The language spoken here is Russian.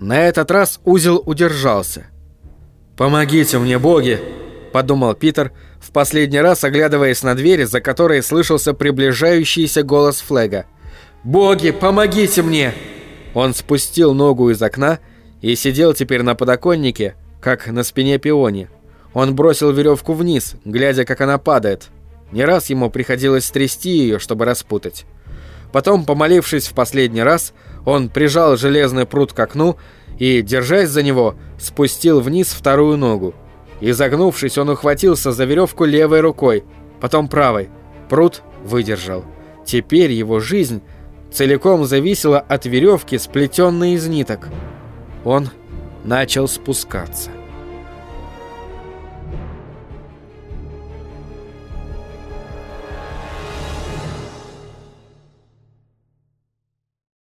На этот раз узел удержался. «Помогите мне, боги!» – подумал Питер, в последний раз оглядываясь на дверь, за которой слышался приближающийся голос Флега. «Боги, помогите мне!» Он спустил ногу из окна и сидел теперь на подоконнике, как на спине пиони. Он бросил веревку вниз, глядя, как она падает. Не раз ему приходилось трясти ее, чтобы распутать. Потом, помолившись в последний раз, он прижал железный пруд к окну и, держась за него, спустил вниз вторую ногу. Изогнувшись, он ухватился за веревку левой рукой, потом правой. Пруд выдержал. Теперь его жизнь целиком зависела от веревки, сплетенной из ниток. Он начал спускаться.